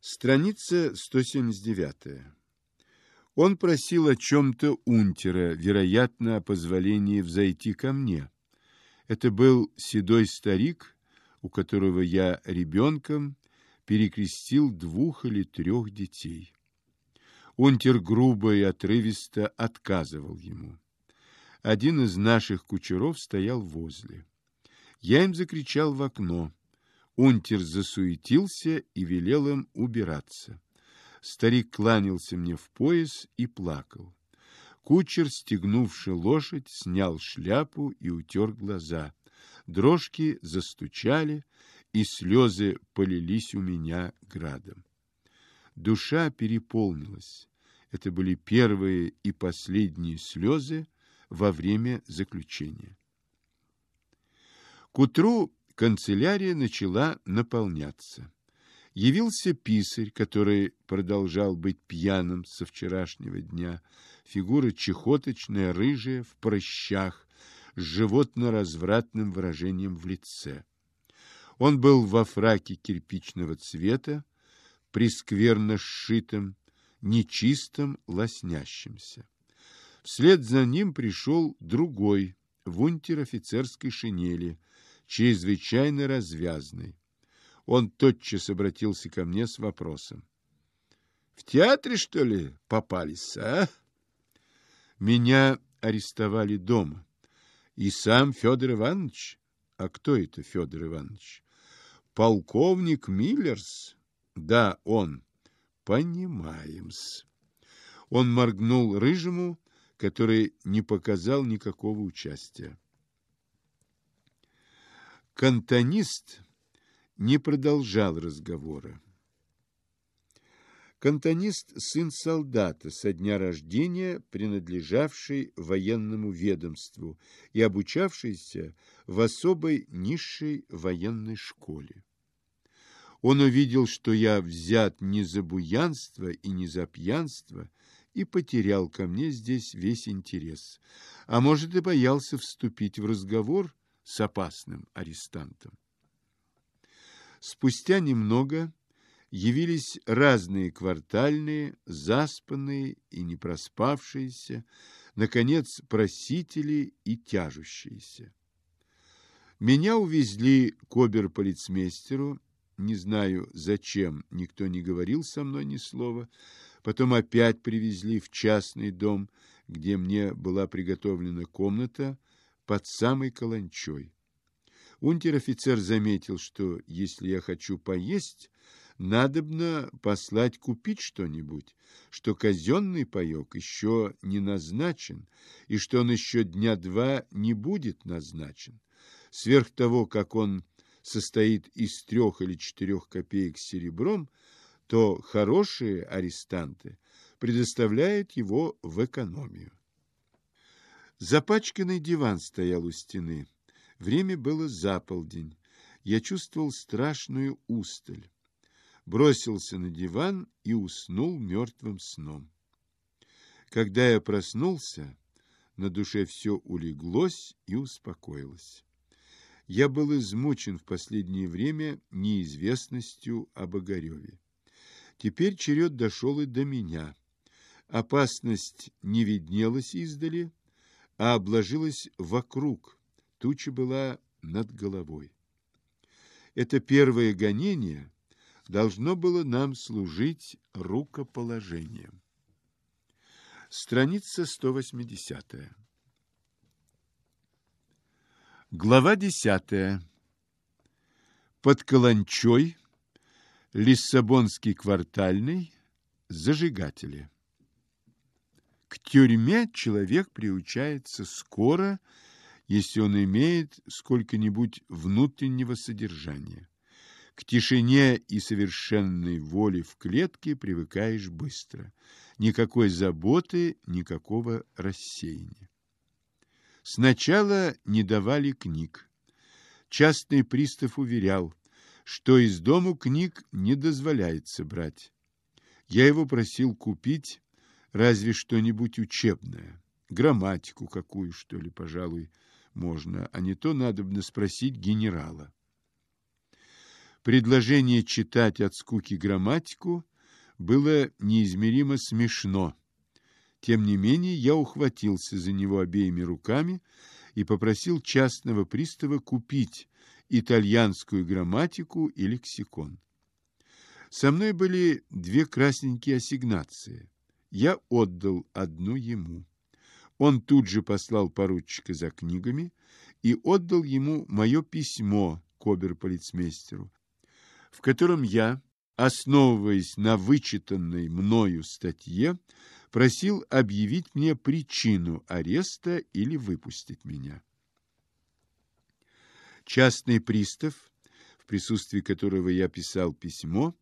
Страница 179. Он просил о чем-то унтера, вероятно, о позволении взойти ко мне. Это был седой старик, у которого я ребенком перекрестил двух или трех детей. Унтер грубо и отрывисто отказывал ему. Один из наших кучеров стоял возле. Я им закричал в окно. Унтер засуетился и велел им убираться. Старик кланялся мне в пояс и плакал. Кучер, стегнувший лошадь, снял шляпу и утер глаза. Дрожки застучали, и слезы полились у меня градом. Душа переполнилась. Это были первые и последние слезы во время заключения. К утру канцелярия начала наполняться. Явился писарь, который продолжал быть пьяным со вчерашнего дня. Фигура чехоточная, рыжая, в прыщах, с животно-развратным выражением в лице. Он был во фраке кирпичного цвета, прискверно сшитым, нечистым, лоснящимся. Вслед за ним пришел другой, в унтер-офицерской шинели, чрезвычайно развязный. Он тотчас обратился ко мне с вопросом. — В театре, что ли, попались, а? Меня арестовали дома. И сам Федор Иванович. А кто это Федор Иванович? Полковник Миллерс. Да, он. Понимаем-с. Он моргнул рыжему, который не показал никакого участия. Кантонист не продолжал разговора. Кантонист – сын солдата со дня рождения, принадлежавший военному ведомству и обучавшийся в особой низшей военной школе. Он увидел, что я взят не за буянство и не за пьянство, и потерял ко мне здесь весь интерес, а может и боялся вступить в разговор с опасным арестантом. Спустя немного явились разные квартальные, заспанные и не проспавшиеся, наконец, просители и тяжущиеся. Меня увезли к оберполицмейстеру, не знаю, зачем, никто не говорил со мной ни слова, потом опять привезли в частный дом, где мне была приготовлена комната, под самой каланчой. Унтер-офицер заметил, что если я хочу поесть, надобно послать купить что-нибудь, что казенный паек еще не назначен, и что он еще дня два не будет назначен. Сверх того, как он состоит из трех или четырех копеек серебром, то хорошие арестанты предоставляют его в экономию. Запачканный диван стоял у стены. Время было за полдень. Я чувствовал страшную усталь. Бросился на диван и уснул мертвым сном. Когда я проснулся, на душе все улеглось и успокоилось. Я был измучен в последнее время неизвестностью об Огареве. Теперь черед дошел и до меня. Опасность не виднелась издали, а обложилась вокруг. Туча была над головой. Это первое гонение должно было нам служить рукоположением. Страница 180. Глава 10. Под Каланчой, Лиссабонский квартальный, зажигатели. К тюрьме человек приучается скоро, если он имеет сколько-нибудь внутреннего содержания. К тишине и совершенной воле в клетке привыкаешь быстро. Никакой заботы, никакого рассеяния. Сначала не давали книг. Частный пристав уверял, что из дому книг не дозволяется брать. Я его просил купить разве что-нибудь учебное, грамматику какую, что ли, пожалуй, можно, а не то надо бы спросить генерала. Предложение читать от скуки грамматику было неизмеримо смешно. Тем не менее, я ухватился за него обеими руками и попросил частного пристава купить итальянскую грамматику и лексикон. Со мной были две красненькие ассигнации. Я отдал одну ему. Он тут же послал поручика за книгами и отдал ему мое письмо к оберполицмейстеру, в котором я, основываясь на вычитанной мною статье, просил объявить мне причину ареста или выпустить меня. Частный пристав, в присутствии которого я писал письмо,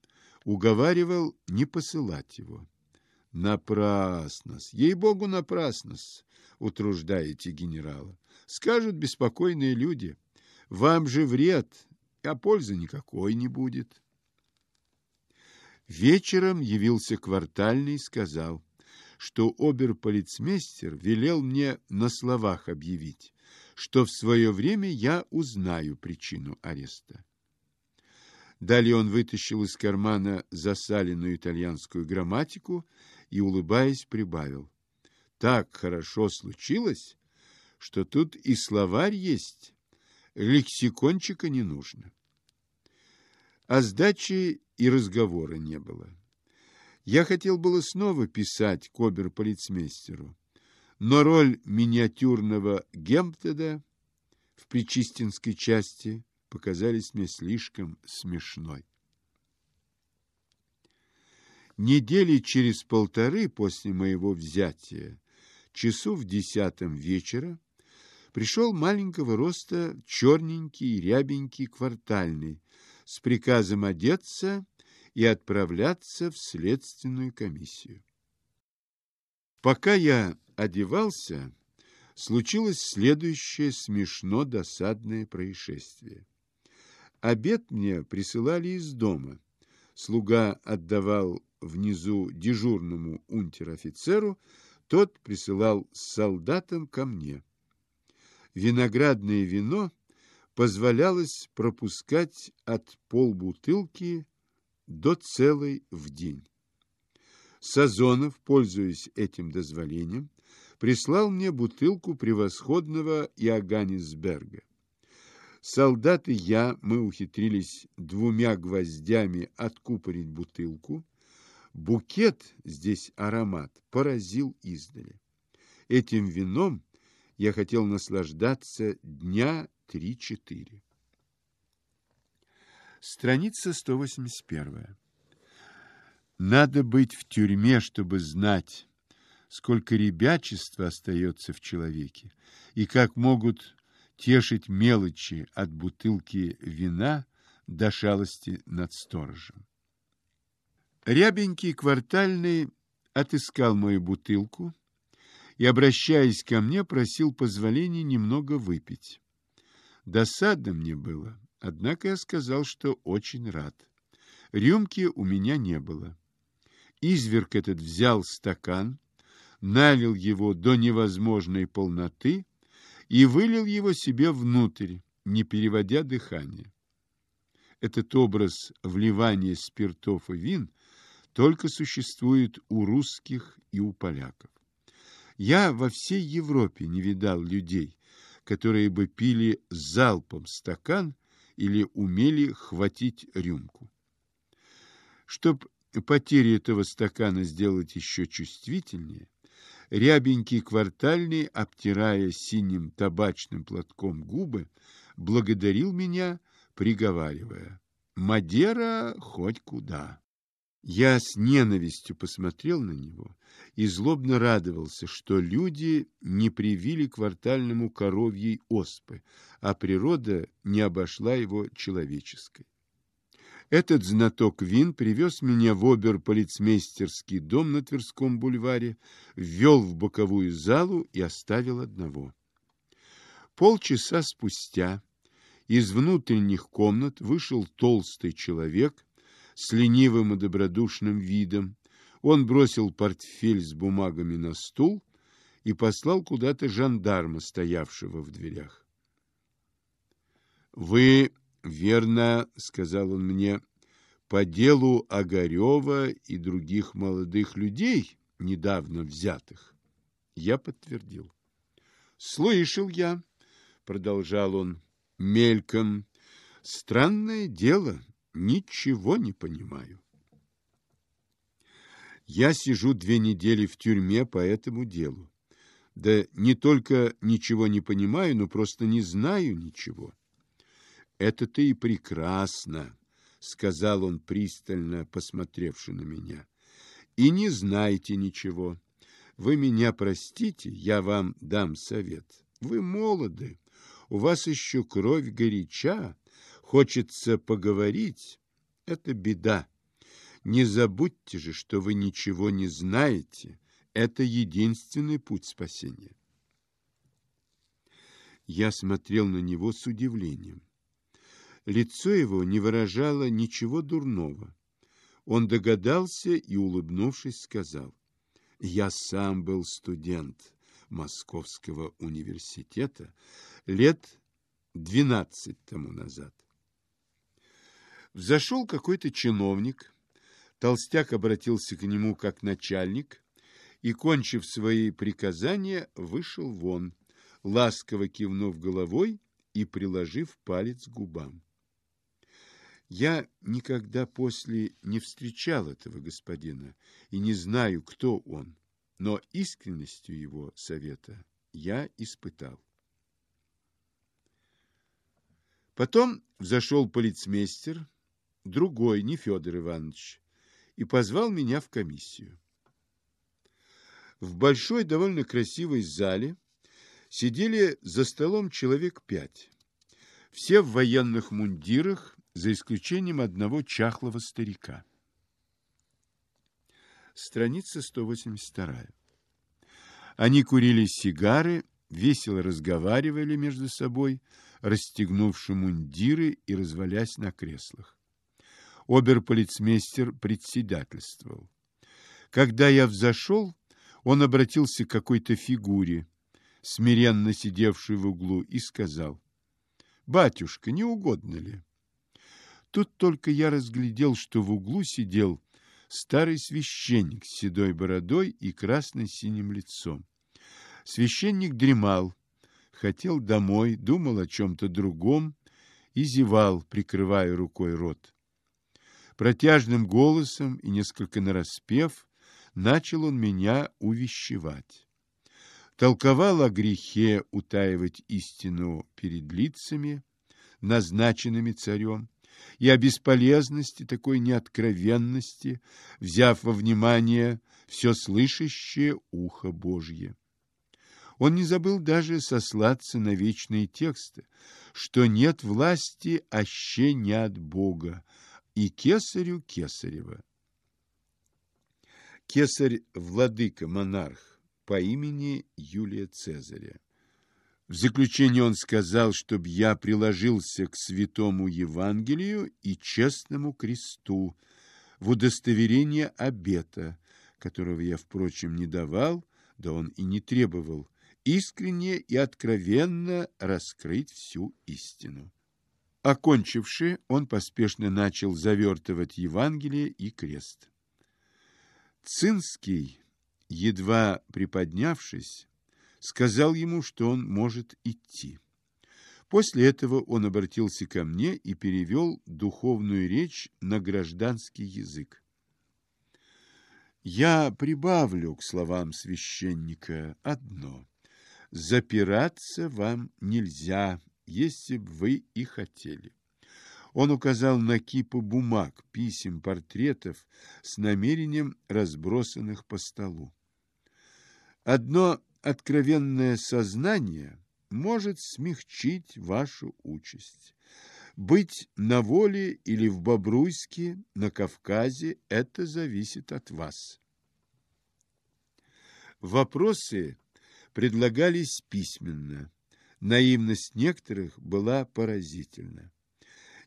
уговаривал не посылать его. Напрасно ей-богу, напрасно утруждаете генерала. Скажут беспокойные люди, вам же вред, а пользы никакой не будет. Вечером явился квартальный и сказал, что оберполицмейстер велел мне на словах объявить, что в свое время я узнаю причину ареста. Далее он вытащил из кармана засаленную итальянскую грамматику и, улыбаясь, прибавил. Так хорошо случилось, что тут и словарь есть, лексикончика не нужно. О сдаче и разговора не было. Я хотел было снова писать к оберполицмейстеру, но роль миниатюрного Гемптеда в Причистинской части показались мне слишком смешной. Недели через полторы после моего взятия, часу в десятом вечера, пришел маленького роста черненький, рябенький квартальный с приказом одеться и отправляться в следственную комиссию. Пока я одевался, случилось следующее смешно досадное происшествие. Обед мне присылали из дома. Слуга отдавал внизу дежурному унтер-офицеру, тот присылал с солдатом ко мне. Виноградное вино позволялось пропускать от полбутылки до целой в день. Сазонов, пользуясь этим дозволением, прислал мне бутылку превосходного Иоганнисберга. Солдаты я, мы ухитрились двумя гвоздями откупорить бутылку. Букет, здесь аромат, поразил издали. Этим вином я хотел наслаждаться дня три-четыре. Страница 181. Надо быть в тюрьме, чтобы знать, сколько ребячества остается в человеке, и как могут тешить мелочи от бутылки вина до шалости над сторожем. Рябенький квартальный отыскал мою бутылку и, обращаясь ко мне, просил позволения немного выпить. Досадно мне было, Однако я сказал, что очень рад. Рюмки у меня не было. Изверг этот взял стакан, налил его до невозможной полноты и вылил его себе внутрь, не переводя дыхание. Этот образ вливания спиртов и вин только существует у русских и у поляков. Я во всей Европе не видал людей, которые бы пили залпом стакан или умели хватить рюмку. Чтоб потери этого стакана сделать еще чувствительнее, рябенький квартальный, обтирая синим табачным платком губы, благодарил меня, приговаривая «Мадера хоть куда». Я с ненавистью посмотрел на него и злобно радовался, что люди не привили квартальному коровьей оспы, а природа не обошла его человеческой. Этот знаток вин привез меня в обер-полицмейстерский дом на Тверском бульваре, ввел в боковую залу и оставил одного. Полчаса спустя из внутренних комнат вышел толстый человек с ленивым и добродушным видом. Он бросил портфель с бумагами на стул и послал куда-то жандарма, стоявшего в дверях. «Вы Верно, сказал он мне, по делу Огарева и других молодых людей, недавно взятых. Я подтвердил. Слышал я, продолжал он мельком, странное дело, ничего не понимаю. Я сижу две недели в тюрьме по этому делу. Да не только ничего не понимаю, но просто не знаю ничего. Это ты и прекрасно, сказал он пристально, посмотревши на меня. И не знаете ничего. Вы меня простите, я вам дам совет. Вы молоды, у вас еще кровь горяча, хочется поговорить. Это беда. Не забудьте же, что вы ничего не знаете. Это единственный путь спасения. Я смотрел на него с удивлением. Лицо его не выражало ничего дурного. Он догадался и, улыбнувшись, сказал, «Я сам был студент Московского университета лет двенадцать тому назад. Взошел какой-то чиновник, Толстяк обратился к нему как начальник и, кончив свои приказания, вышел вон, ласково кивнув головой и приложив палец к губам. Я никогда после не встречал этого господина и не знаю, кто он, но искренностью его совета я испытал. Потом взошел полицмейстер, другой, не Федор Иванович, и позвал меня в комиссию. В большой, довольно красивой зале сидели за столом человек пять. Все в военных мундирах, за исключением одного чахлого старика. Страница 182. Они курили сигары, весело разговаривали между собой, расстегнувши мундиры и развалясь на креслах оберполицмейстер председательствовал. Когда я взошел, он обратился к какой-то фигуре, смиренно сидевшей в углу, и сказал, «Батюшка, не угодно ли?» Тут только я разглядел, что в углу сидел старый священник с седой бородой и красно-синим лицом. Священник дремал, хотел домой, думал о чем-то другом и зевал, прикрывая рукой рот. Протяжным голосом и несколько нараспев, начал он меня увещевать. Толковал о грехе утаивать истину перед лицами, назначенными царем, и о бесполезности такой неоткровенности, взяв во внимание все слышащее ухо Божье. Он не забыл даже сослаться на вечные тексты, что нет власти аще не от Бога, и кесарю Кесарева. Кесарь – владыка-монарх по имени Юлия Цезаря. В заключение он сказал, чтобы я приложился к святому Евангелию и честному кресту в удостоверение обета, которого я, впрочем, не давал, да он и не требовал, искренне и откровенно раскрыть всю истину. Окончивши, он поспешно начал завертывать Евангелие и крест. Цинский, едва приподнявшись, сказал ему, что он может идти. После этого он обратился ко мне и перевел духовную речь на гражданский язык. Я прибавлю к словам священника одно. Запираться вам нельзя если бы вы и хотели. Он указал на кипу бумаг, писем, портретов с намерением разбросанных по столу. Одно откровенное сознание может смягчить вашу участь. Быть на воле или в Бобруйске, на Кавказе – это зависит от вас. Вопросы предлагались письменно. Наивность некоторых была поразительна.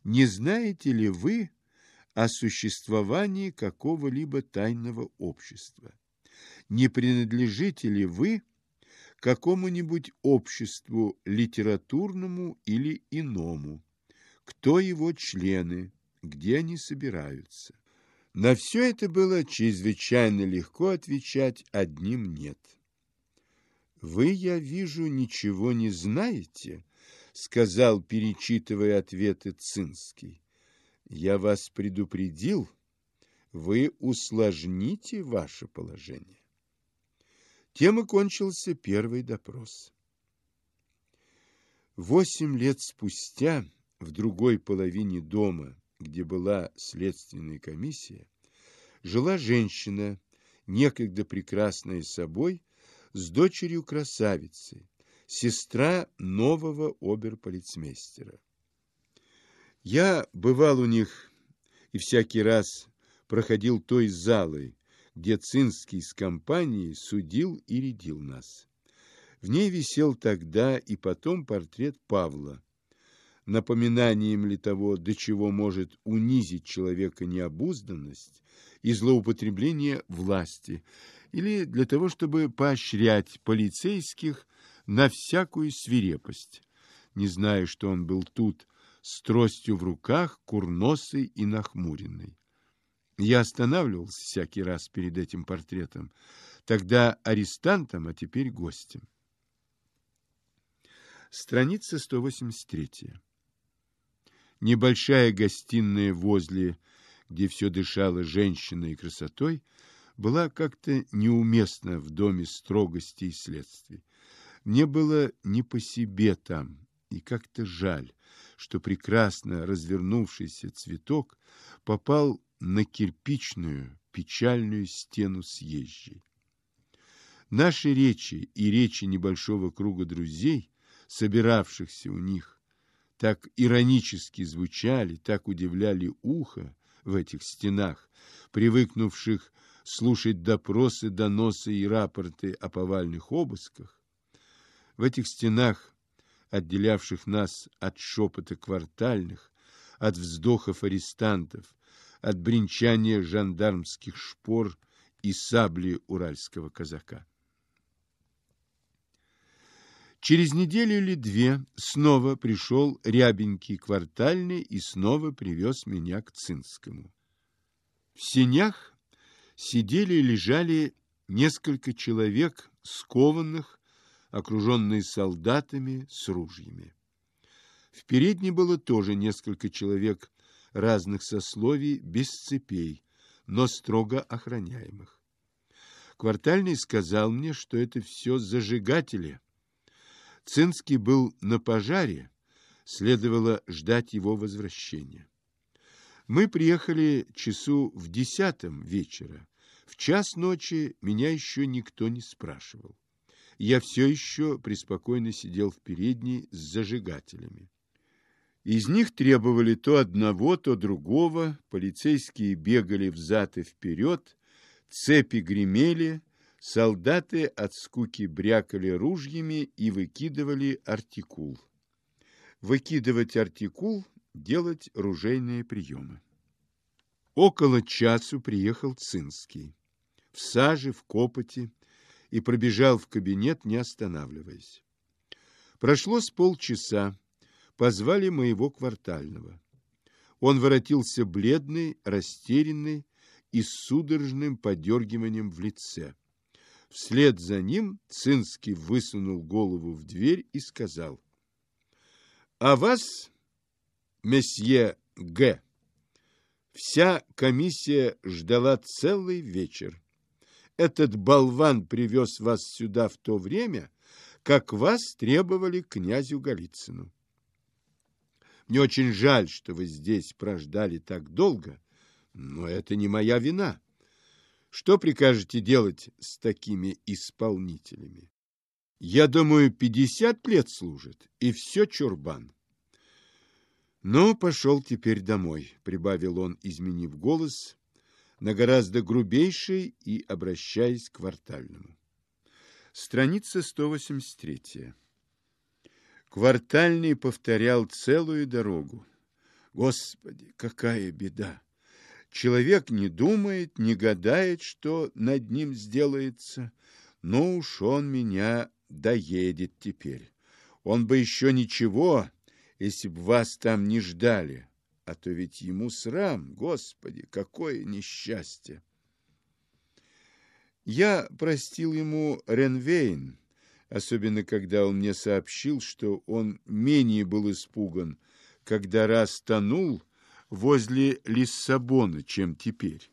Не знаете ли вы о существовании какого-либо тайного общества? Не принадлежите ли вы какому-нибудь обществу литературному или иному? кто его члены, где они собираются. На все это было чрезвычайно легко отвечать одним «нет». «Вы, я вижу, ничего не знаете», — сказал, перечитывая ответы Цинский. «Я вас предупредил, вы усложните ваше положение». Тем и кончился первый допрос. Восемь лет спустя в другой половине дома где была следственная комиссия, жила женщина, некогда прекрасная собой, с дочерью красавицы, сестра нового оберполицмейстера. Я бывал у них и всякий раз проходил той залой, где Цинский с компанией судил и рядил нас. В ней висел тогда и потом портрет Павла, напоминанием ли того, до чего может унизить человека необузданность и злоупотребление власти, или для того, чтобы поощрять полицейских на всякую свирепость. Не зная, что он был тут, с тростью в руках, курносый и нахмуренный. Я останавливался всякий раз перед этим портретом, тогда арестантом, а теперь гостем. Страница 183 небольшая гостиная возле, где все дышало женщиной и красотой, была как-то неуместна в доме строгости и следствий. Мне было не по себе там, и как-то жаль, что прекрасно развернувшийся цветок попал на кирпичную, печальную стену съезжей. Наши речи и речи небольшого круга друзей, собиравшихся у них, так иронически звучали, так удивляли ухо в этих стенах, привыкнувших слушать допросы, доносы и рапорты о повальных обысках. В этих стенах, отделявших нас от шепота квартальных, от вздохов арестантов, от бренчания жандармских шпор и сабли уральского казака. Через неделю или две снова пришел рябенький квартальный и снова привез меня к Цинскому. В сенях сидели и лежали несколько человек, скованных, окруженные солдатами с ружьями. В передней было тоже несколько человек разных сословий, без цепей, но строго охраняемых. Квартальный сказал мне, что это все зажигатели – Цинский был на пожаре, следовало ждать его возвращения. Мы приехали часу в десятом вечера. В час ночи меня еще никто не спрашивал. Я все еще преспокойно сидел в передней с зажигателями. Из них требовали то одного, то другого, полицейские бегали взад и вперед, цепи гремели, Солдаты от скуки брякали ружьями и выкидывали артикул. Выкидывать артикул – делать ружейные приемы. Около часу приехал Цинский. В саже, в копоте, и пробежал в кабинет, не останавливаясь. Прошло с полчаса. Позвали моего квартального. Он воротился бледный, растерянный и с судорожным подергиванием в лице. Вслед за ним Цинский высунул голову в дверь и сказал, «А вас, месье Г., вся комиссия ждала целый вечер. Этот болван привез вас сюда в то время, как вас требовали князю Голицыну. Мне очень жаль, что вы здесь прождали так долго, но это не моя вина». Что прикажете делать с такими исполнителями? Я думаю, пятьдесят лет служит, и все чурбан. Ну, пошел теперь домой, прибавил он, изменив голос, на гораздо грубейший и обращаясь к квартальному. Страница 183. Квартальный повторял целую дорогу. Господи, какая беда! Человек не думает, не гадает, что над ним сделается. Ну уж он меня доедет теперь. Он бы еще ничего, если б вас там не ждали, а то ведь ему срам, Господи, какое несчастье! Я простил ему Ренвейн, особенно когда он мне сообщил, что он менее был испуган, когда раз тонул возле Лиссабона, чем теперь.